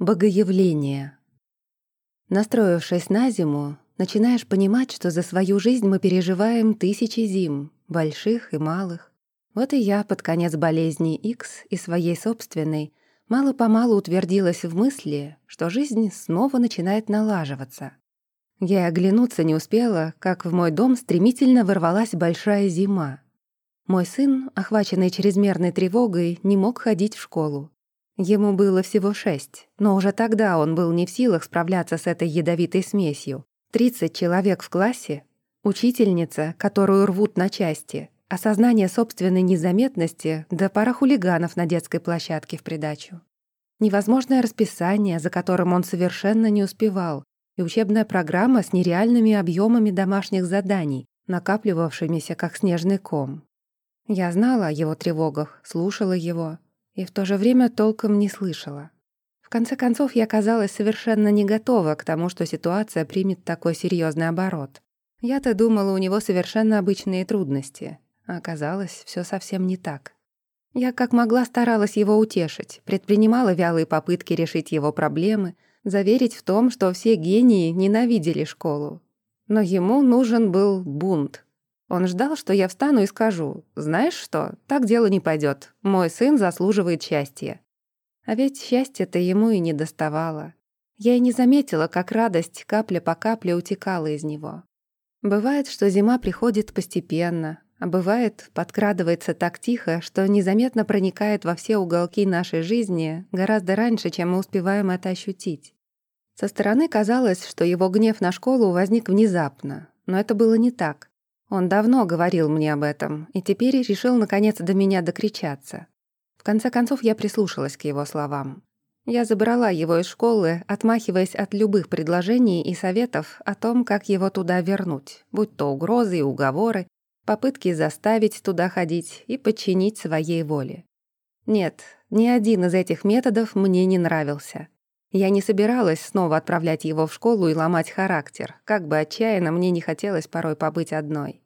Богоявление. Настроившись на зиму, начинаешь понимать, что за свою жизнь мы переживаем тысячи зим, больших и малых. Вот и я под конец болезни X и своей собственной мало-помалу утвердилась в мысли, что жизнь снова начинает налаживаться. Я оглянуться не успела, как в мой дом стремительно ворвалась большая зима. Мой сын, охваченный чрезмерной тревогой, не мог ходить в школу. Ему было всего шесть, но уже тогда он был не в силах справляться с этой ядовитой смесью. Тридцать человек в классе, учительница, которую рвут на части, осознание собственной незаметности, да пара хулиганов на детской площадке в придачу. Невозможное расписание, за которым он совершенно не успевал, и учебная программа с нереальными объемами домашних заданий, накапливавшимися как снежный ком. Я знала о его тревогах, слушала его, и в то же время толком не слышала. В конце концов, я казалась совершенно не готова к тому, что ситуация примет такой серьезный оборот. Я-то думала, у него совершенно обычные трудности, а оказалось, все совсем не так. Я как могла старалась его утешить, предпринимала вялые попытки решить его проблемы, заверить в том, что все гении ненавидели школу. Но ему нужен был бунт, он ждал, что я встану и скажу, «Знаешь что, так дело не пойдет. Мой сын заслуживает счастья». А ведь счастья-то ему и не доставало. Я и не заметила, как радость капля по капле утекала из него. Бывает, что зима приходит постепенно, а бывает, подкрадывается так тихо, что незаметно проникает во все уголки нашей жизни гораздо раньше, чем мы успеваем это ощутить. Со стороны казалось, что его гнев на школу возник внезапно, но это было не так. Он давно говорил мне об этом, и теперь решил наконец до меня докричаться. В конце концов, я прислушалась к его словам. Я забрала его из школы, отмахиваясь от любых предложений и советов о том, как его туда вернуть, будь то угрозы и уговоры, попытки заставить туда ходить и подчинить своей воле. Нет, ни один из этих методов мне не нравился. Я не собиралась снова отправлять его в школу и ломать характер, как бы отчаянно мне не хотелось порой побыть одной.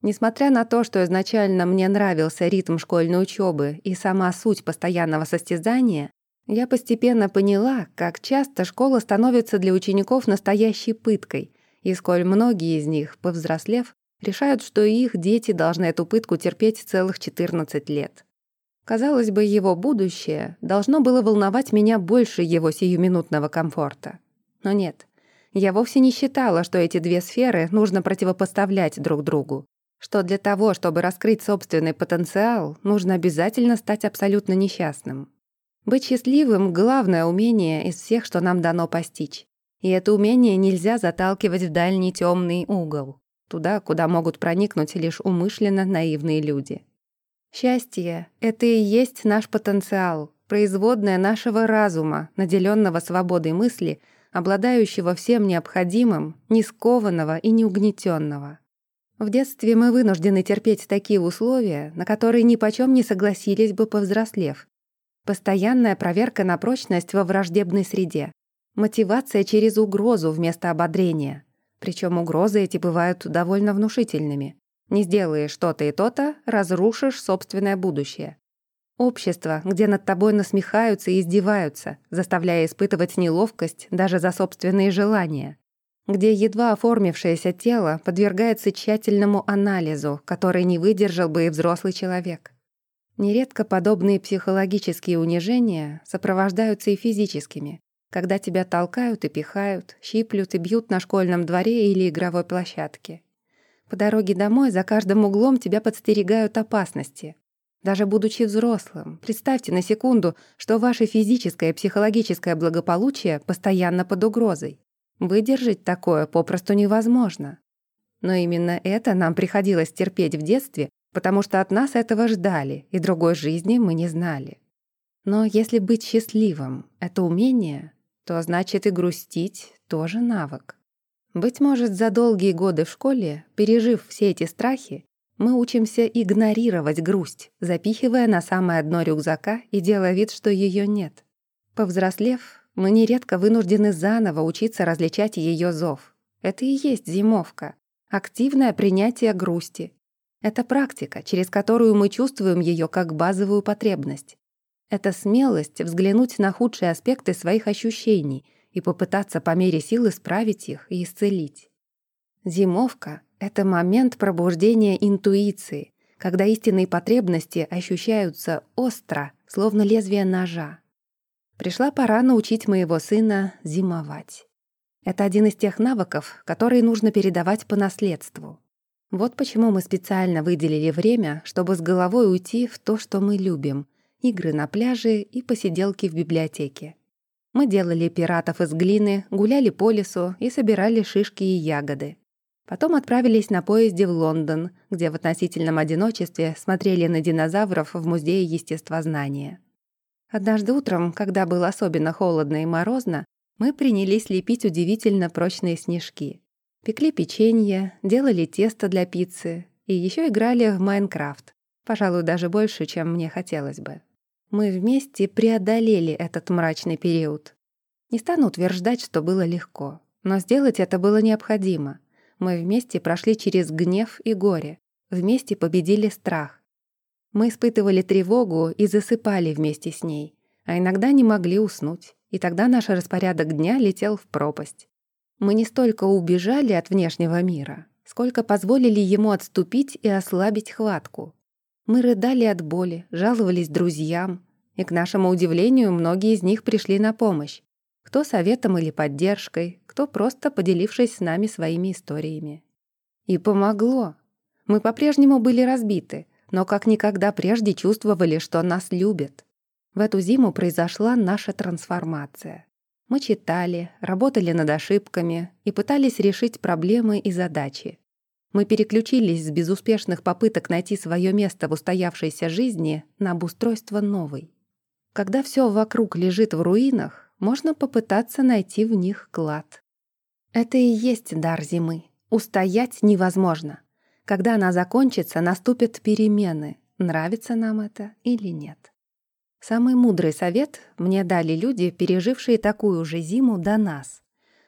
Несмотря на то, что изначально мне нравился ритм школьной учебы и сама суть постоянного состязания, я постепенно поняла, как часто школа становится для учеников настоящей пыткой, и сколь многие из них, повзрослев, решают, что их дети должны эту пытку терпеть целых 14 лет. Казалось бы, его будущее должно было волновать меня больше его сиюминутного комфорта. Но нет, я вовсе не считала, что эти две сферы нужно противопоставлять друг другу, что для того, чтобы раскрыть собственный потенциал, нужно обязательно стать абсолютно несчастным. Быть счастливым — главное умение из всех, что нам дано постичь. И это умение нельзя заталкивать в дальний темный угол, туда, куда могут проникнуть лишь умышленно наивные люди. Счастье — это и есть наш потенциал, производное нашего разума, наделенного свободой мысли, обладающего всем необходимым, не скованного и не угнетенного. В детстве мы вынуждены терпеть такие условия, на которые ни почем не согласились бы повзрослев. Постоянная проверка на прочность во враждебной среде. Мотивация через угрозу вместо ободрения. Причем угрозы эти бывают довольно внушительными. Не сделаешь что-то и то-то, разрушишь собственное будущее. Общество, где над тобой насмехаются и издеваются, заставляя испытывать неловкость даже за собственные желания. Где едва оформившееся тело подвергается тщательному анализу, который не выдержал бы и взрослый человек. Нередко подобные психологические унижения сопровождаются и физическими, когда тебя толкают и пихают, щиплют и бьют на школьном дворе или игровой площадке. По дороге домой за каждым углом тебя подстерегают опасности. Даже будучи взрослым, представьте на секунду, что ваше физическое и психологическое благополучие постоянно под угрозой. Выдержать такое попросту невозможно. Но именно это нам приходилось терпеть в детстве, потому что от нас этого ждали, и другой жизни мы не знали. Но если быть счастливым — это умение, то значит и грустить — тоже навык. Быть может, за долгие годы в школе, пережив все эти страхи, мы учимся игнорировать грусть, запихивая на самое дно рюкзака и делая вид, что ее нет. Повзрослев, мы нередко вынуждены заново учиться различать ее зов. Это и есть зимовка. Активное принятие грусти. Это практика, через которую мы чувствуем ее как базовую потребность. Это смелость взглянуть на худшие аспекты своих ощущений и попытаться по мере сил исправить их и исцелить. Зимовка — это момент пробуждения интуиции, когда истинные потребности ощущаются остро, словно лезвие ножа. Пришла пора научить моего сына зимовать. Это один из тех навыков, которые нужно передавать по наследству. Вот почему мы специально выделили время, чтобы с головой уйти в то, что мы любим — игры на пляже и посиделки в библиотеке. Мы делали пиратов из глины, гуляли по лесу и собирали шишки и ягоды. Потом отправились на поезде в Лондон, где в относительном одиночестве смотрели на динозавров в Музее естествознания. Однажды утром, когда было особенно холодно и морозно, мы принялись лепить удивительно прочные снежки. Пекли печенье, делали тесто для пиццы и еще играли в Майнкрафт. Пожалуй, даже больше, чем мне хотелось бы. Мы вместе преодолели этот мрачный период. Не стану утверждать, что было легко, но сделать это было необходимо. Мы вместе прошли через гнев и горе, вместе победили страх. Мы испытывали тревогу и засыпали вместе с ней, а иногда не могли уснуть, и тогда наш распорядок дня летел в пропасть. Мы не столько убежали от внешнего мира, сколько позволили ему отступить и ослабить хватку. Мы рыдали от боли, жаловались друзьям, и, к нашему удивлению, многие из них пришли на помощь. Кто советом или поддержкой, кто просто поделившись с нами своими историями. И помогло. Мы по-прежнему были разбиты, но как никогда прежде чувствовали, что нас любят. В эту зиму произошла наша трансформация. Мы читали, работали над ошибками и пытались решить проблемы и задачи. Мы переключились с безуспешных попыток найти свое место в устоявшейся жизни на обустройство новой. Когда все вокруг лежит в руинах, можно попытаться найти в них клад. Это и есть дар зимы. Устоять невозможно. Когда она закончится, наступят перемены, нравится нам это или нет. Самый мудрый совет мне дали люди, пережившие такую же зиму до нас.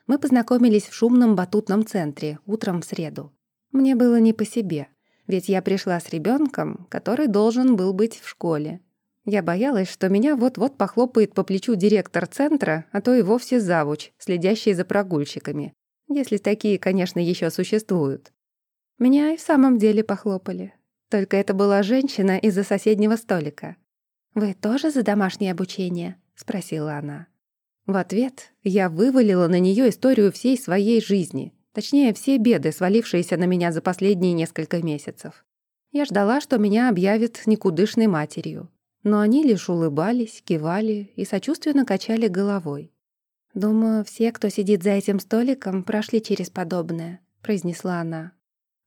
Мы познакомились в шумном батутном центре утром в среду. Мне было не по себе, ведь я пришла с ребенком, который должен был быть в школе. Я боялась, что меня вот-вот похлопает по плечу директор центра, а то и вовсе завуч, следящий за прогульщиками. Если такие, конечно, еще существуют. Меня и в самом деле похлопали. Только это была женщина из-за соседнего столика. «Вы тоже за домашнее обучение?» — спросила она. В ответ я вывалила на нее историю всей своей жизни, точнее, все беды, свалившиеся на меня за последние несколько месяцев. Я ждала, что меня объявят никудышной матерью, но они лишь улыбались, кивали и сочувственно качали головой. «Думаю, все, кто сидит за этим столиком, прошли через подобное», — произнесла она.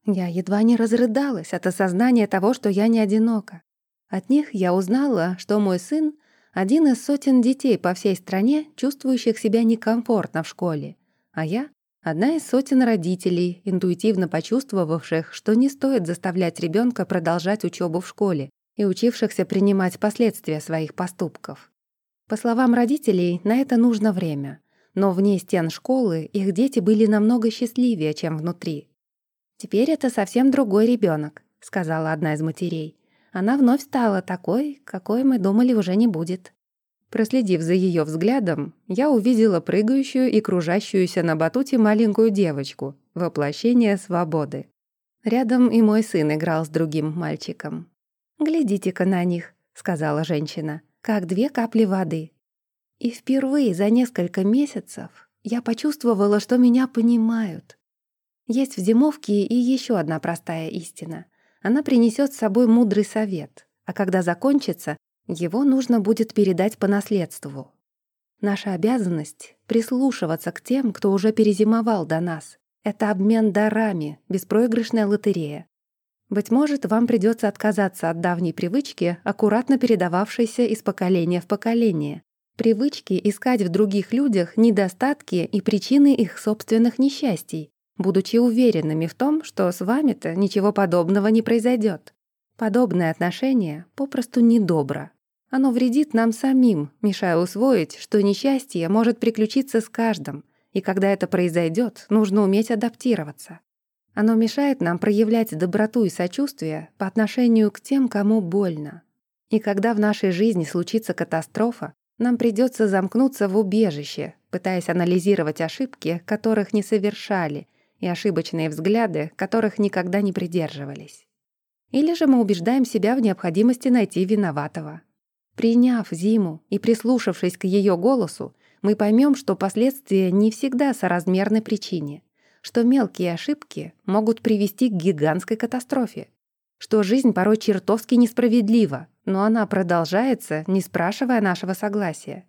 Я едва не разрыдалась от осознания того, что я не одинока. От них я узнала, что мой сын — один из сотен детей по всей стране, чувствующих себя некомфортно в школе, а я — одна из сотен родителей, интуитивно почувствовавших, что не стоит заставлять ребенка продолжать учебу в школе, и учившихся принимать последствия своих поступков. По словам родителей, на это нужно время, но вне стен школы их дети были намного счастливее, чем внутри. «Теперь это совсем другой ребенок, сказала одна из матерей. «Она вновь стала такой, какой мы думали уже не будет». Проследив за ее взглядом, я увидела прыгающую и кружащуюся на батуте маленькую девочку, воплощение свободы. Рядом и мой сын играл с другим мальчиком. «Глядите-ка на них», — сказала женщина, — «как две капли воды». И впервые за несколько месяцев я почувствовала, что меня понимают. Есть в зимовке и еще одна простая истина. Она принесет с собой мудрый совет, а когда закончится, его нужно будет передать по наследству. Наша обязанность — прислушиваться к тем, кто уже перезимовал до нас. Это обмен дарами, беспроигрышная лотерея. Быть может, вам придется отказаться от давней привычки, аккуратно передававшейся из поколения в поколение. Привычки искать в других людях недостатки и причины их собственных несчастий, будучи уверенными в том, что с вами-то ничего подобного не произойдет. Подобное отношение попросту недобро. Оно вредит нам самим, мешая усвоить, что несчастье может приключиться с каждым, и когда это произойдет, нужно уметь адаптироваться. Оно мешает нам проявлять доброту и сочувствие по отношению к тем, кому больно. И когда в нашей жизни случится катастрофа, нам придется замкнуться в убежище, пытаясь анализировать ошибки, которых не совершали, и ошибочные взгляды, которых никогда не придерживались. Или же мы убеждаем себя в необходимости найти виноватого. Приняв зиму и прислушавшись к ее голосу, мы поймем, что последствия не всегда соразмерны причине, что мелкие ошибки могут привести к гигантской катастрофе, что жизнь порой чертовски несправедлива, но она продолжается, не спрашивая нашего согласия.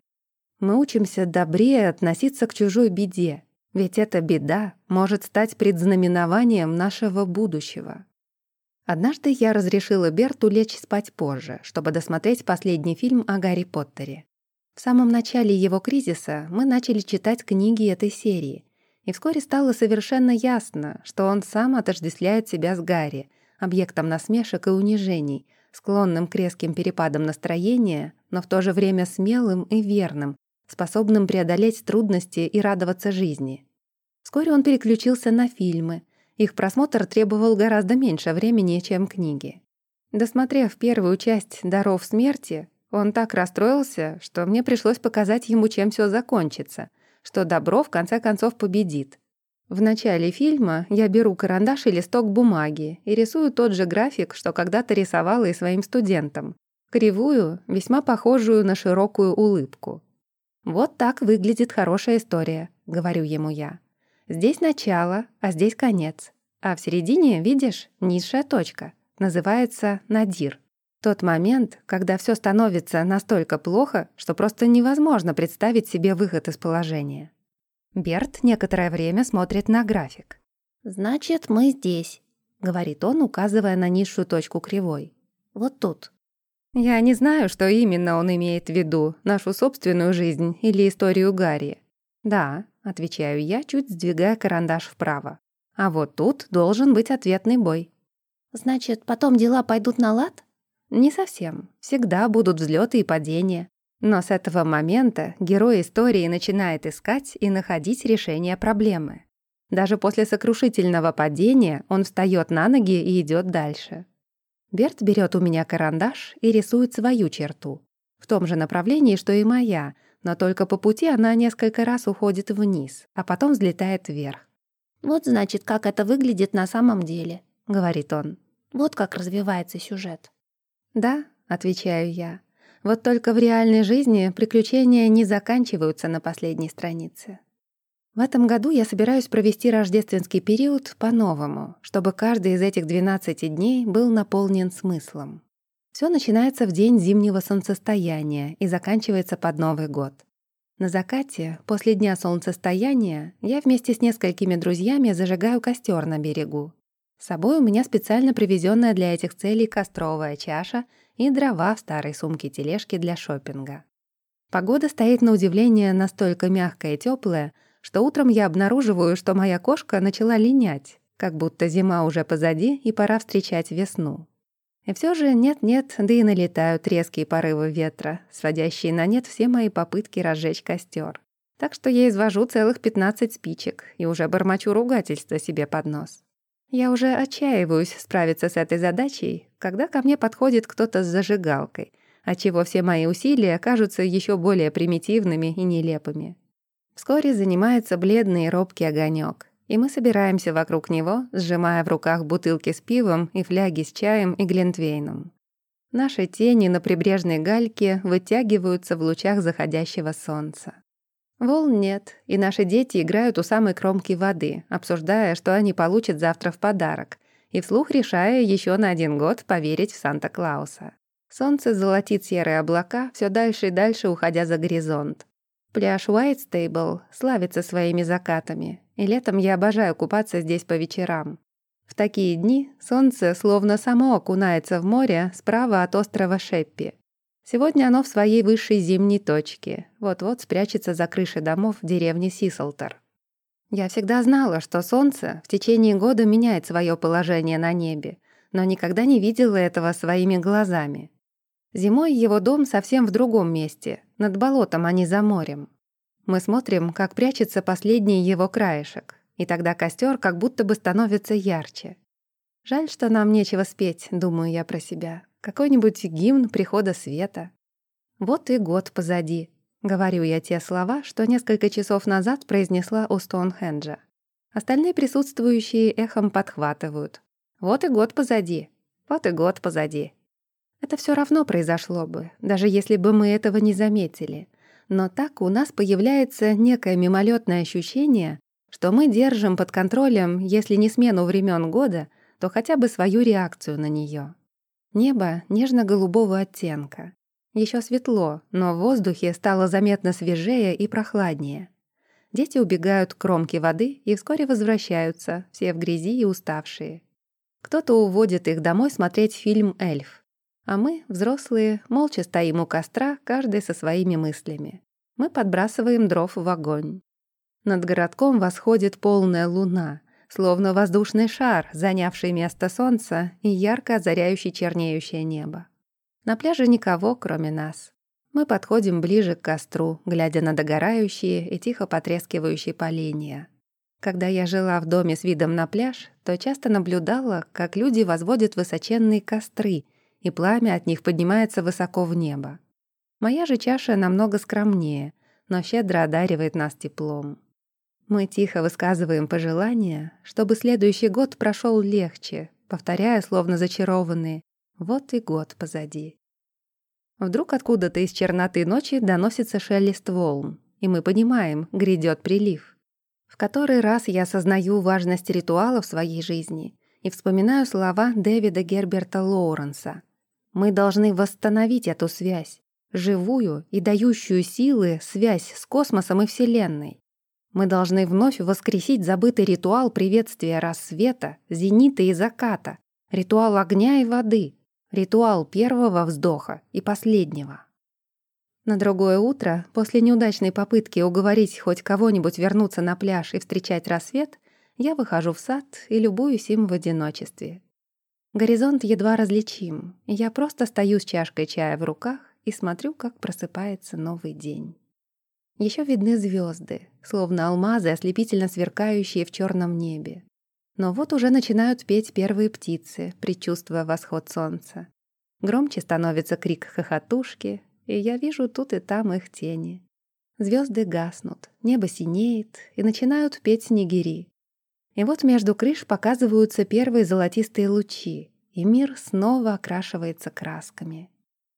Мы учимся добрее относиться к чужой беде, ведь эта беда может стать предзнаменованием нашего будущего. Однажды я разрешила Берту лечь спать позже, чтобы досмотреть последний фильм о Гарри Поттере. В самом начале его кризиса мы начали читать книги этой серии, и вскоре стало совершенно ясно, что он сам отождествляет себя с Гарри, объектом насмешек и унижений, склонным к резким перепадам настроения, но в то же время смелым и верным, способным преодолеть трудности и радоваться жизни. Вскоре он переключился на фильмы. Их просмотр требовал гораздо меньше времени, чем книги. Досмотрев первую часть «Даров смерти», он так расстроился, что мне пришлось показать ему, чем все закончится, что добро в конце концов победит. В начале фильма я беру карандаш и листок бумаги и рисую тот же график, что когда-то рисовала и своим студентам. Кривую, весьма похожую на широкую улыбку. «Вот так выглядит хорошая история», — говорю ему я. «Здесь начало, а здесь конец. А в середине, видишь, низшая точка. Называется надир. Тот момент, когда все становится настолько плохо, что просто невозможно представить себе выход из положения». Берт некоторое время смотрит на график. «Значит, мы здесь», — говорит он, указывая на низшую точку кривой. «Вот тут». Я не знаю, что именно он имеет в виду, нашу собственную жизнь или историю Гарри. «Да», — отвечаю я, чуть сдвигая карандаш вправо. «А вот тут должен быть ответный бой». «Значит, потом дела пойдут на лад?» «Не совсем. Всегда будут взлеты и падения. Но с этого момента герой истории начинает искать и находить решение проблемы. Даже после сокрушительного падения он встает на ноги и идет дальше. Берт берет у меня карандаш и рисует свою черту. В том же направлении, что и моя, но только по пути она несколько раз уходит вниз, а потом взлетает вверх. «Вот значит, как это выглядит на самом деле», — говорит он. «Вот как развивается сюжет». «Да», — отвечаю я, вот только в реальной жизни приключения не заканчиваются на последней странице. В этом году я собираюсь провести рождественский период по-новому, чтобы каждый из этих 12 дней был наполнен смыслом. Все начинается в день зимнего солнцестояния и заканчивается под Новый год. На закате, после дня солнцестояния, я вместе с несколькими друзьями зажигаю костер на берегу. С собой у меня специально привезенная для этих целей костровая чаша и дрова в старой сумке тележки для шопинга. Погода стоит на удивление настолько мягкая и теплая, что утром я обнаруживаю, что моя кошка начала линять, как будто зима уже позади и пора встречать весну. И все же нет-нет, да и налетают резкие порывы ветра, сводящие на нет все мои попытки разжечь костер. Так что я извожу целых 15 спичек и уже бормочу ругательство себе под нос. Я уже отчаиваюсь справиться с этой задачей, когда ко мне подходит кто-то с зажигалкой, отчего все мои усилия кажутся еще более примитивными и нелепыми. Вскоре занимается бледный и робкий огонек, и мы собираемся вокруг него, сжимая в руках бутылки с пивом и фляги с чаем и глинтвейном. Наши тени на прибрежной гальке вытягиваются в лучах заходящего солнца. Волн нет, и наши дети играют у самой кромки воды, обсуждая, что они получат завтра в подарок, и вслух решая еще на один год поверить в Санта-Клауса. Солнце золотит серые облака, все дальше и дальше уходя за горизонт. Пляж Уайтстейбл славится своими закатами, и летом я обожаю купаться здесь по вечерам. В такие дни солнце словно само окунается в море справа от острова Шеппи. Сегодня оно в своей высшей зимней точке, вот-вот спрячется за крышей домов в деревне Сисалтер. Я всегда знала, что солнце в течение года меняет свое положение на небе, но никогда не видела этого своими глазами. Зимой его дом совсем в другом месте, над болотом, а не за морем. Мы смотрим, как прячется последний его краешек, и тогда костер как будто бы становится ярче. Жаль, что нам нечего спеть, думаю я про себя. какой-нибудь гимн прихода света. Вот и год позади. Говорю я те слова, что несколько часов назад произнесла у Стоунхенджа. Остальные присутствующие эхом подхватывают. Вот и год позади. Вот и год позади. Это все равно произошло бы, даже если бы мы этого не заметили. Но так у нас появляется некое мимолетное ощущение, что мы держим под контролем, если не смену времен года, то хотя бы свою реакцию на нее. Небо нежно-голубого оттенка. Еще светло, но в воздухе стало заметно свежее и прохладнее. Дети убегают к кромке воды и вскоре возвращаются, все в грязи и уставшие. Кто-то уводит их домой смотреть фильм «Эльф». А мы, взрослые, молча стоим у костра, каждый со своими мыслями. Мы подбрасываем дров в огонь. Над городком восходит полная луна, словно воздушный шар, занявший место солнца и ярко озаряющий чернеющее небо. На пляже никого, кроме нас. Мы подходим ближе к костру, глядя на догорающие и тихо потрескивающие поленья. Когда я жила в доме с видом на пляж, то часто наблюдала, как люди возводят высоченные костры, и пламя от них поднимается высоко в небо. Моя же чаша намного скромнее, но щедро одаривает нас теплом. Мы тихо высказываем пожелания, чтобы следующий год прошел легче, повторяя, словно зачарованные, «Вот и год позади». Вдруг откуда-то из черноты ночи доносится шелест волн, и мы понимаем, грядет прилив. В который раз я осознаю важность ритуала в своей жизни и вспоминаю слова Дэвида Герберта Лоуренса. Мы должны восстановить эту связь, живую и дающую силы связь с космосом и Вселенной. Мы должны вновь воскресить забытый ритуал приветствия рассвета, зенита и заката, ритуал огня и воды, ритуал первого вздоха и последнего. На другое утро, после неудачной попытки уговорить хоть кого-нибудь вернуться на пляж и встречать рассвет, я выхожу в сад и любуюсь им в одиночестве. Горизонт едва различим, и я просто стою с чашкой чая в руках и смотрю, как просыпается новый день. Еще видны звезды, словно алмазы, ослепительно сверкающие в черном небе. Но вот уже начинают петь первые птицы, предчувствуя восход солнца. Громче становится крик хохотушки, и я вижу тут и там их тени. Звезды гаснут, небо синеет, и начинают петь снегири. И вот между крыш показываются первые золотистые лучи, и мир снова окрашивается красками.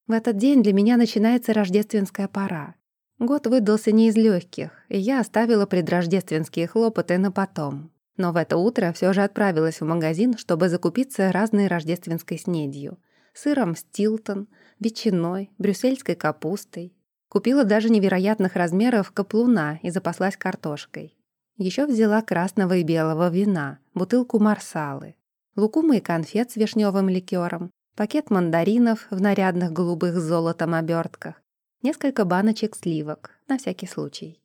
В этот день для меня начинается рождественская пора. Год выдался не из легких, и я оставила предрождественские хлопоты на потом. Но в это утро все же отправилась в магазин, чтобы закупиться разной рождественской снедью. Сыром Стилтон, ветчиной, брюссельской капустой. Купила даже невероятных размеров каплуна и запаслась картошкой. Еще взяла красного и белого вина, бутылку марсалы, лукумы и конфет с вишневым ликером, пакет мандаринов в нарядных голубых золотом обертках, несколько баночек сливок, на всякий случай.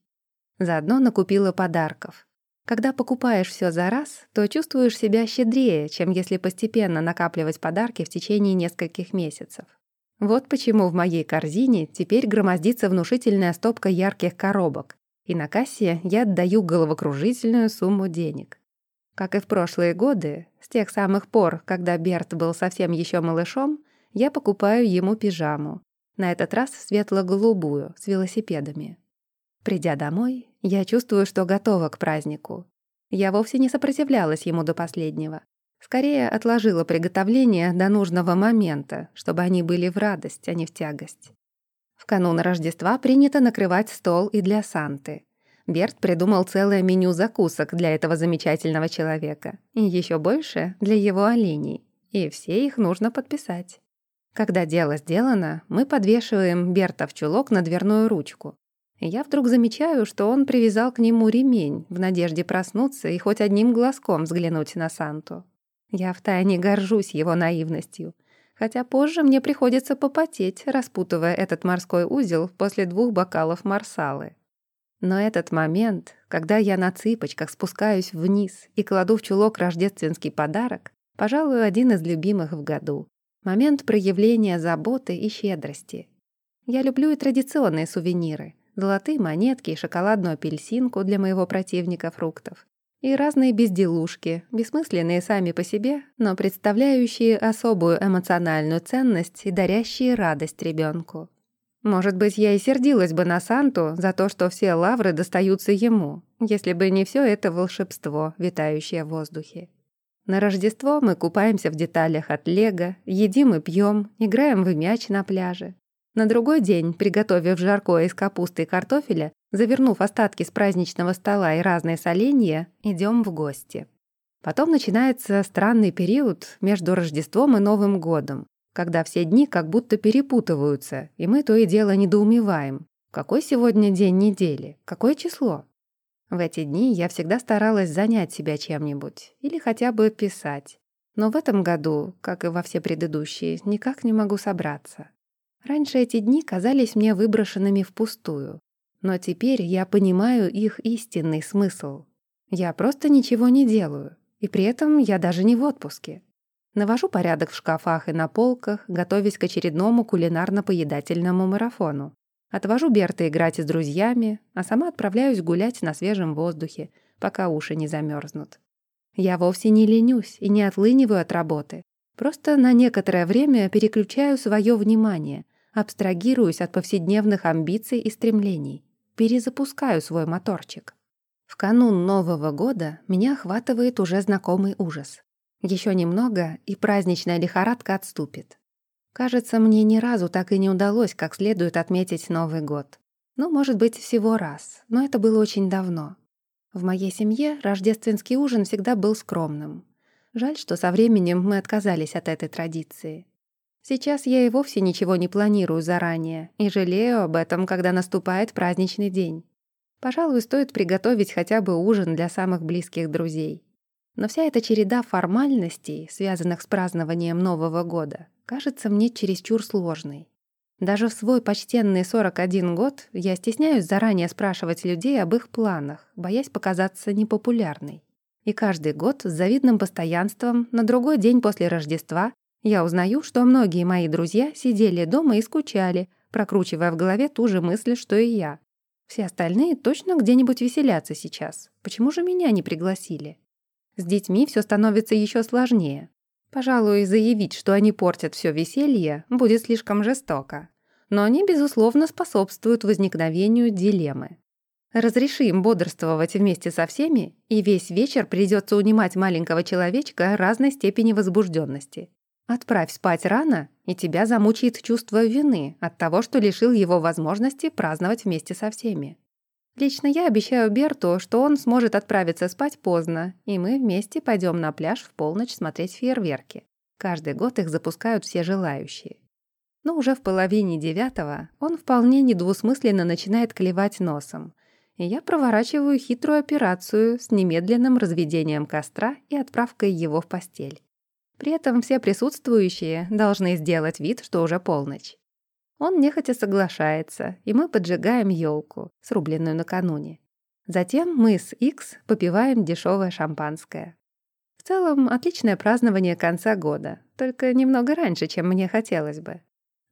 Заодно накупила подарков. Когда покупаешь все за раз, то чувствуешь себя щедрее, чем если постепенно накапливать подарки в течение нескольких месяцев. Вот почему в моей корзине теперь громоздится внушительная стопка ярких коробок, и на кассе я отдаю головокружительную сумму денег. Как и в прошлые годы, с тех самых пор, когда Берт был совсем еще малышом, я покупаю ему пижаму. На этот раз светло-голубую, с велосипедами. Придя домой, я чувствую, что готова к празднику. Я вовсе не сопротивлялась ему до последнего. Скорее отложила приготовление до нужного момента, чтобы они были в радость, а не в тягость. В канун Рождества принято накрывать стол и для Санты. Берт придумал целое меню закусок для этого замечательного человека. И еще больше для его оленей. И все их нужно подписать. Когда дело сделано, мы подвешиваем Берта в чулок на дверную ручку. Я вдруг замечаю, что он привязал к нему ремень в надежде проснуться и хоть одним глазком взглянуть на Санту. Я втайне горжусь его наивностью, хотя позже мне приходится попотеть, распутывая этот морской узел после двух бокалов марсалы. Но этот момент, когда я на цыпочках спускаюсь вниз и кладу в чулок рождественский подарок, пожалуй, один из любимых в году. Момент проявления заботы и щедрости. Я люблю и традиционные сувениры. Золотые монетки и шоколадную апельсинку для моего противника фруктов. И разные безделушки, бессмысленные сами по себе, но представляющие особую эмоциональную ценность и дарящие радость ребенку. Может быть, я и сердилась бы на Санту за то, что все лавры достаются ему, если бы не все это волшебство, витающее в воздухе. На Рождество мы купаемся в деталях от лего, едим и пьем, играем в мяч на пляже. На другой день, приготовив жаркое из капусты и картофеля, завернув остатки с праздничного стола и разные соленья, идем в гости. Потом начинается странный период между Рождеством и Новым годом, когда все дни как будто перепутываются, и мы то и дело недоумеваем. Какой сегодня день недели? Какое число? В эти дни я всегда старалась занять себя чем-нибудь или хотя бы писать. Но в этом году, как и во все предыдущие, никак не могу собраться. Раньше эти дни казались мне выброшенными впустую, но теперь я понимаю их истинный смысл. Я просто ничего не делаю, и при этом я даже не в отпуске. Навожу порядок в шкафах и на полках, готовясь к очередному кулинарно-поедательному марафону. Отвожу Берта играть с друзьями, а сама отправляюсь гулять на свежем воздухе, пока уши не замерзнут. Я вовсе не ленюсь и не отлыниваю от работы. Просто на некоторое время переключаю свое внимание, абстрагируюсь от повседневных амбиций и стремлений, перезапускаю свой моторчик. В канун Нового года меня охватывает уже знакомый ужас. Еще немного, и праздничная лихорадка отступит. Кажется, мне ни разу так и не удалось как следует отметить Новый год. Ну, может быть, всего раз, но это было очень давно. В моей семье рождественский ужин всегда был скромным. Жаль, что со временем мы отказались от этой традиции. Сейчас я и вовсе ничего не планирую заранее и жалею об этом, когда наступает праздничный день. Пожалуй, стоит приготовить хотя бы ужин для самых близких друзей. Но вся эта череда формальностей, связанных с празднованием Нового года, кажется мне чересчур сложной. Даже в свой почтенный 41 год я стесняюсь заранее спрашивать людей об их планах, боясь показаться непопулярной. И каждый год с завидным постоянством на другой день после Рождества я узнаю, что многие мои друзья сидели дома и скучали, прокручивая в голове ту же мысль, что и я. Все остальные точно где-нибудь веселятся сейчас. Почему же меня не пригласили? С детьми все становится еще сложнее. Пожалуй, заявить, что они портят все веселье, будет слишком жестоко. Но они, безусловно, способствуют возникновению дилеммы. Разреши им бодрствовать вместе со всеми, и весь вечер придется унимать маленького человечка разной степени возбужденности. Отправь спать рано, и тебя замучает чувство вины от того, что лишил его возможности праздновать вместе со всеми. Лично я обещаю Берту, что он сможет отправиться спать поздно, и мы вместе пойдем на пляж в полночь смотреть фейерверки. Каждый год их запускают все желающие. Но уже в половине девятого он вполне недвусмысленно начинает клевать носом, и я проворачиваю хитрую операцию с немедленным разведением костра и отправкой его в постель. При этом все присутствующие должны сделать вид, что уже полночь. Он нехотя соглашается, и мы поджигаем елку, срубленную накануне. Затем мы с Икс попиваем дешевое шампанское. В целом, отличное празднование конца года, только немного раньше, чем мне хотелось бы.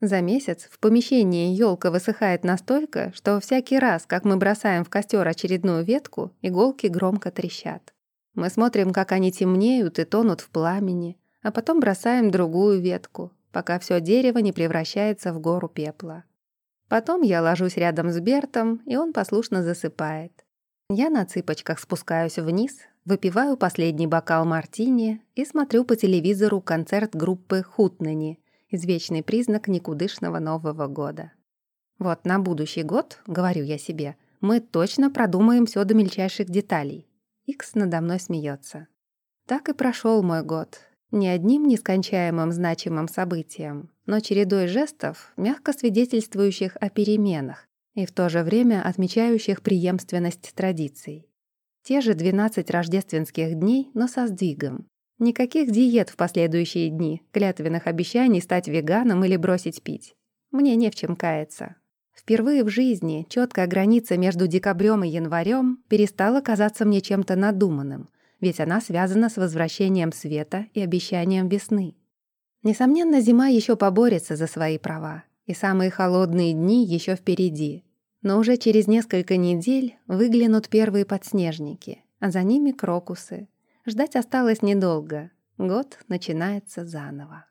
За месяц в помещении елка высыхает настолько, что всякий раз, как мы бросаем в костер очередную ветку, иголки громко трещат. Мы смотрим, как они темнеют и тонут в пламени, а потом бросаем другую ветку, пока все дерево не превращается в гору пепла. Потом я ложусь рядом с Бертом, и он послушно засыпает. Я на цыпочках спускаюсь вниз, выпиваю последний бокал мартини и смотрю по телевизору концерт группы «Хутнани», извечный признак никудышного Нового года. Вот на будущий год, говорю я себе, мы точно продумаем все до мельчайших деталей. Икс надо мной смеется. Так и прошел мой год, не одним нескончаемым значимым событием, но чередой жестов, мягко свидетельствующих о переменах и в то же время отмечающих преемственность традиций. Те же 12 рождественских дней, но со сдвигом. Никаких диет в последующие дни, клятвенных обещаний стать веганом или бросить пить. Мне не в чем каяться. Впервые в жизни четкая граница между декабрем и январем перестала казаться мне чем-то надуманным, ведь она связана с возвращением света и обещанием весны. Несомненно, зима еще поборется за свои права, и самые холодные дни еще впереди. Но уже через несколько недель выглянут первые подснежники, а за ними крокусы. Ждать осталось недолго. Год начинается заново.